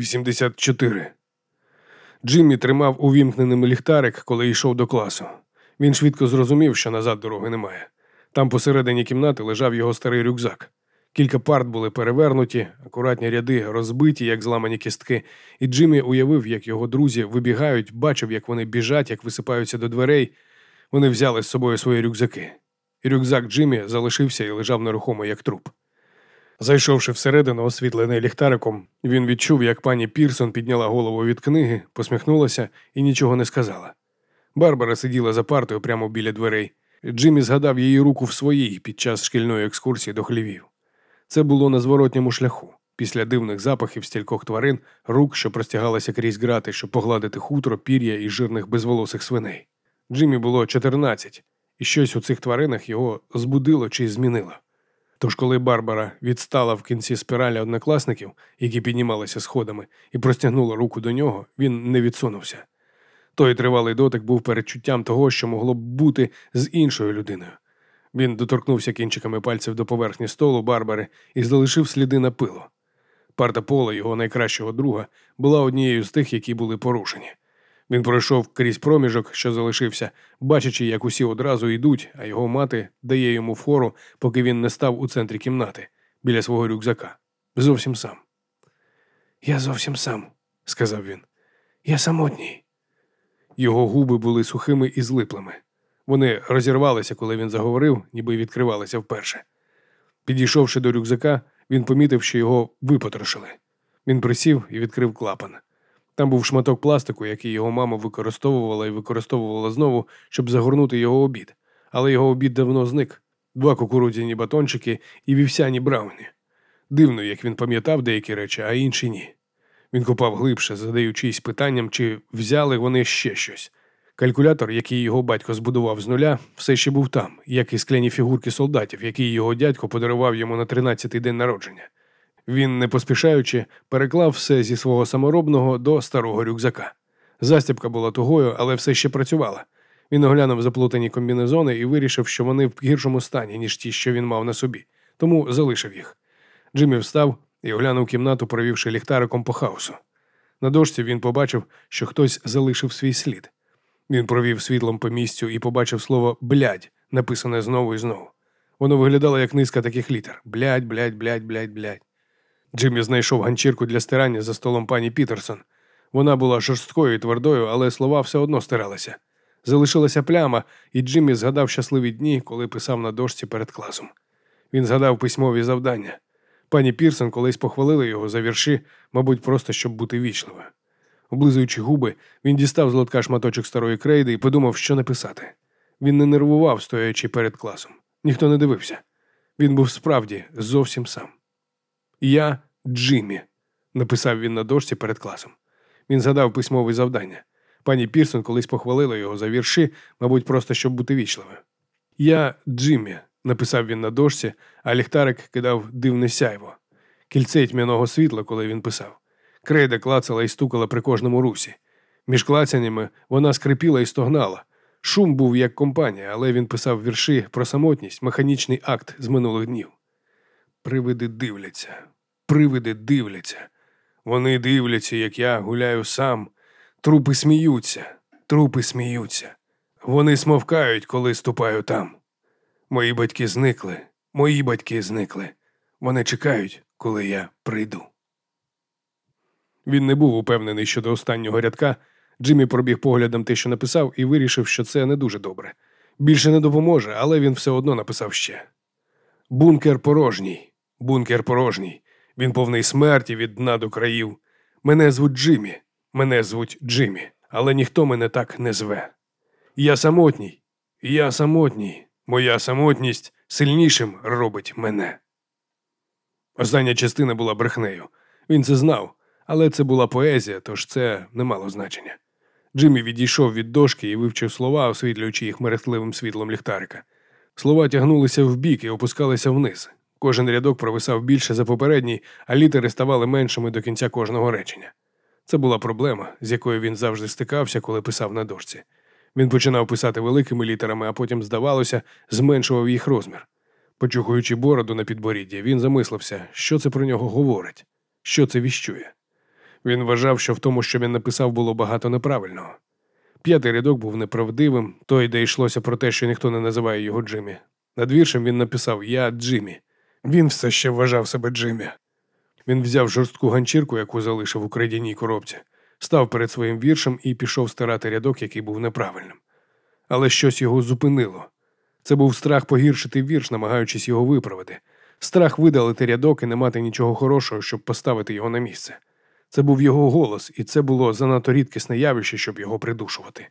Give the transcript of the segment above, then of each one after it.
84. Джиммі тримав увімкненим ліхтарик, коли йшов до класу. Він швидко зрозумів, що назад дороги немає. Там посередині кімнати лежав його старий рюкзак. Кілька парт були перевернуті, акуратні ряди розбиті, як зламані кістки, і Джиммі уявив, як його друзі вибігають, бачив, як вони біжать, як висипаються до дверей. Вони взяли з собою свої рюкзаки. І рюкзак Джиммі залишився і лежав нерухомо, як труп. Зайшовши всередину, освітлений ліхтариком, він відчув, як пані Пірсон підняла голову від книги, посміхнулася і нічого не сказала. Барбара сиділа за партою прямо біля дверей. Джиммі згадав її руку в своїй під час шкільної екскурсії до хлівів. Це було на зворотньому шляху. Після дивних запахів стількох тварин, рук, що простягалися крізь грати, щоб погладити хутро, пір'я і жирних безволосих свиней. Джиммі було 14, і щось у цих тваринах його збудило чи змінило. Тож, коли Барбара відстала в кінці спіралі однокласників, які піднімалися сходами, і простягнула руку до нього, він не відсунувся. Той тривалий дотик був передчуттям того, що могло б бути з іншою людиною. Він доторкнувся кінчиками пальців до поверхні столу Барбари і залишив сліди на пило. Парта Пола, його найкращого друга, була однією з тих, які були порушені. Він пройшов крізь проміжок, що залишився, бачачи, як усі одразу йдуть, а його мати дає йому фору, поки він не став у центрі кімнати, біля свого рюкзака. Зовсім сам. Я зовсім сам, сказав він. Я самотній. Його губи були сухими і злиплими. Вони розірвалися, коли він заговорив, ніби відкривалися вперше. Підійшовши до рюкзака, він помітив, що його випотрошили. Він присів і відкрив клапан. Там був шматок пластику, який його мама використовувала і використовувала знову, щоб загорнути його обід. Але його обід давно зник два кукурудзяні батончики і вівсяні брауні. Дивно, як він пам'ятав деякі речі, а інші ні. Він копав глибше, задаючись питанням, чи взяли вони ще щось. Калькулятор, який його батько збудував з нуля, все ще був там, як і скляні фігурки солдатів, які його дядько подарував йому на 13-й день народження. Він, не поспішаючи, переклав все зі свого саморобного до старого рюкзака. Застібка була тугою, але все ще працювала. Він оглянув заплутані комбінезони і вирішив, що вони в гіршому стані, ніж ті, що він мав на собі, тому залишив їх. Джиммі встав і оглянув кімнату, провівши ліхтариком по хаосу. На дошці він побачив, що хтось залишив свій слід. Він провів світлом по місцю і побачив слово блядь, написане знову і знову. Воно виглядало як низка таких літер блядь, блядь, блядь, блядь, блядь. Джиммі знайшов ганчірку для стирання за столом пані Пітерсон. Вона була жорсткою і твердою, але слова все одно стиралися. Залишилася пляма, і Джиммі згадав щасливі дні, коли писав на дошці перед класом. Він згадав письмові завдання. Пані Пірсон колись похвалила його за вірші, мабуть, просто щоб бути вічливою. Облизуючи губи, він дістав з лотка шматочок старої крейди і подумав, що написати. Він не нервував, стоячи перед класом. Ніхто не дивився. Він був справді зовсім сам. Я Джиммі, написав він на дошці перед класом. Він згадав письмове завдання. Пані Пірсон колись похвалила його за вірші, мабуть, просто щоб бути вічливою. Я Джиммі, написав він на дошці, а ліхтарик кидав дивне сяйво. Кільце тьмяного світла, коли він писав. Крейда клацала і стукала при кожному русі. Між клацяннями вона скрипіла і стогнала. Шум був як компанія, але він писав вірші про самотність, механічний акт з минулих днів. Привиди дивляться, привиди дивляться. Вони дивляться, як я гуляю сам. Трупи сміються, трупи сміються. Вони смовкають, коли ступаю там. Мої батьки зникли, мої батьки зникли. Вони чекають, коли я прийду. Він не був упевнений щодо останнього рядка. Джиммі пробіг поглядом те, що написав, і вирішив, що це не дуже добре. Більше не допоможе, але він все одно написав ще. Бункер порожній, бункер порожній. Він повний смерті від дна до країв. Мене звуть Джиммі, мене звуть Джиммі, але ніхто мене так не зве. Я самотній, я самотній, моя самотність сильнішим робить мене. Остання частина була брехнею. Він це знав, але це була поезія, тож це не мало значення. Джиммі відійшов від дошки і вивчив слова, освітлюючи їх мерехтливим світлом ліхтарика. Слова тягнулися вбік і опускалися вниз. Кожен рядок провисав більше за попередній, а літери ставали меншими до кінця кожного речення. Це була проблема, з якою він завжди стикався, коли писав на дошці. Він починав писати великими літерами, а потім, здавалося, зменшував їх розмір. Почухуючи бороду на підборідді, він замислився, що це про нього говорить, що це віщує. Він вважав, що в тому, що він написав, було багато неправильного. П'ятий рядок був неправдивим, той, де йшлося про те, що ніхто не називає його Джиммі. Над віршем він написав Я Джиммі. Він все ще вважав себе Джиммі. Він взяв жорстку ганчірку, яку залишив у крейдяній коробці, став перед своїм віршем і пішов стирати рядок, який був неправильним. Але щось його зупинило. Це був страх погіршити вірш, намагаючись його виправити, страх видалити рядок і не мати нічого хорошого, щоб поставити його на місце. Це був його голос, і це було занадто рідкісне явище, щоб його придушувати.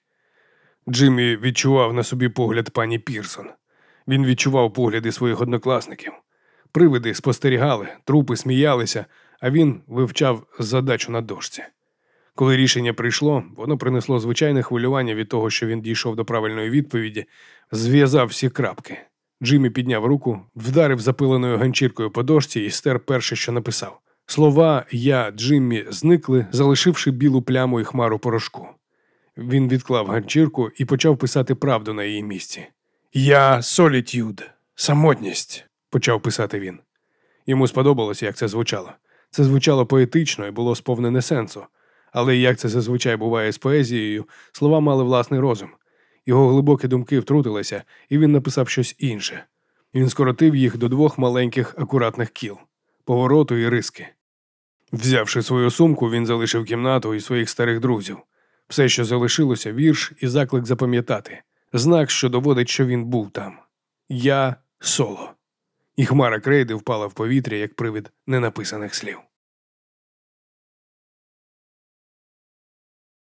Джиммі відчував на собі погляд пані Пірсон. Він відчував погляди своїх однокласників. Привиди спостерігали, трупи сміялися, а він вивчав задачу на дошці. Коли рішення прийшло, воно принесло звичайне хвилювання від того, що він дійшов до правильної відповіді, зв'язав всі крапки. Джиммі підняв руку, вдарив запиленою ганчіркою по дошці і стер перше, що написав. Слова Я, Джиммі зникли, залишивши білу пляму і хмару порошку. Він відклав ганчірку і почав писати правду на її місці. Я солітюд, самотність, почав писати він. Йому сподобалося, як це звучало. Це звучало поетично і було сповнене сенсу. Але як це зазвичай буває з поезією, слова мали власний розум. Його глибокі думки втрутилися, і він написав щось інше. Він скоротив їх до двох маленьких акуратних кіл повороту і риски. Взявши свою сумку, він залишив кімнату і своїх старих друзів. Все, що залишилося, вірш і заклик запам'ятати, знак, що доводить, що він був там. Я соло. І хмара крейди впала в повітря, як привид ненаписаних слів.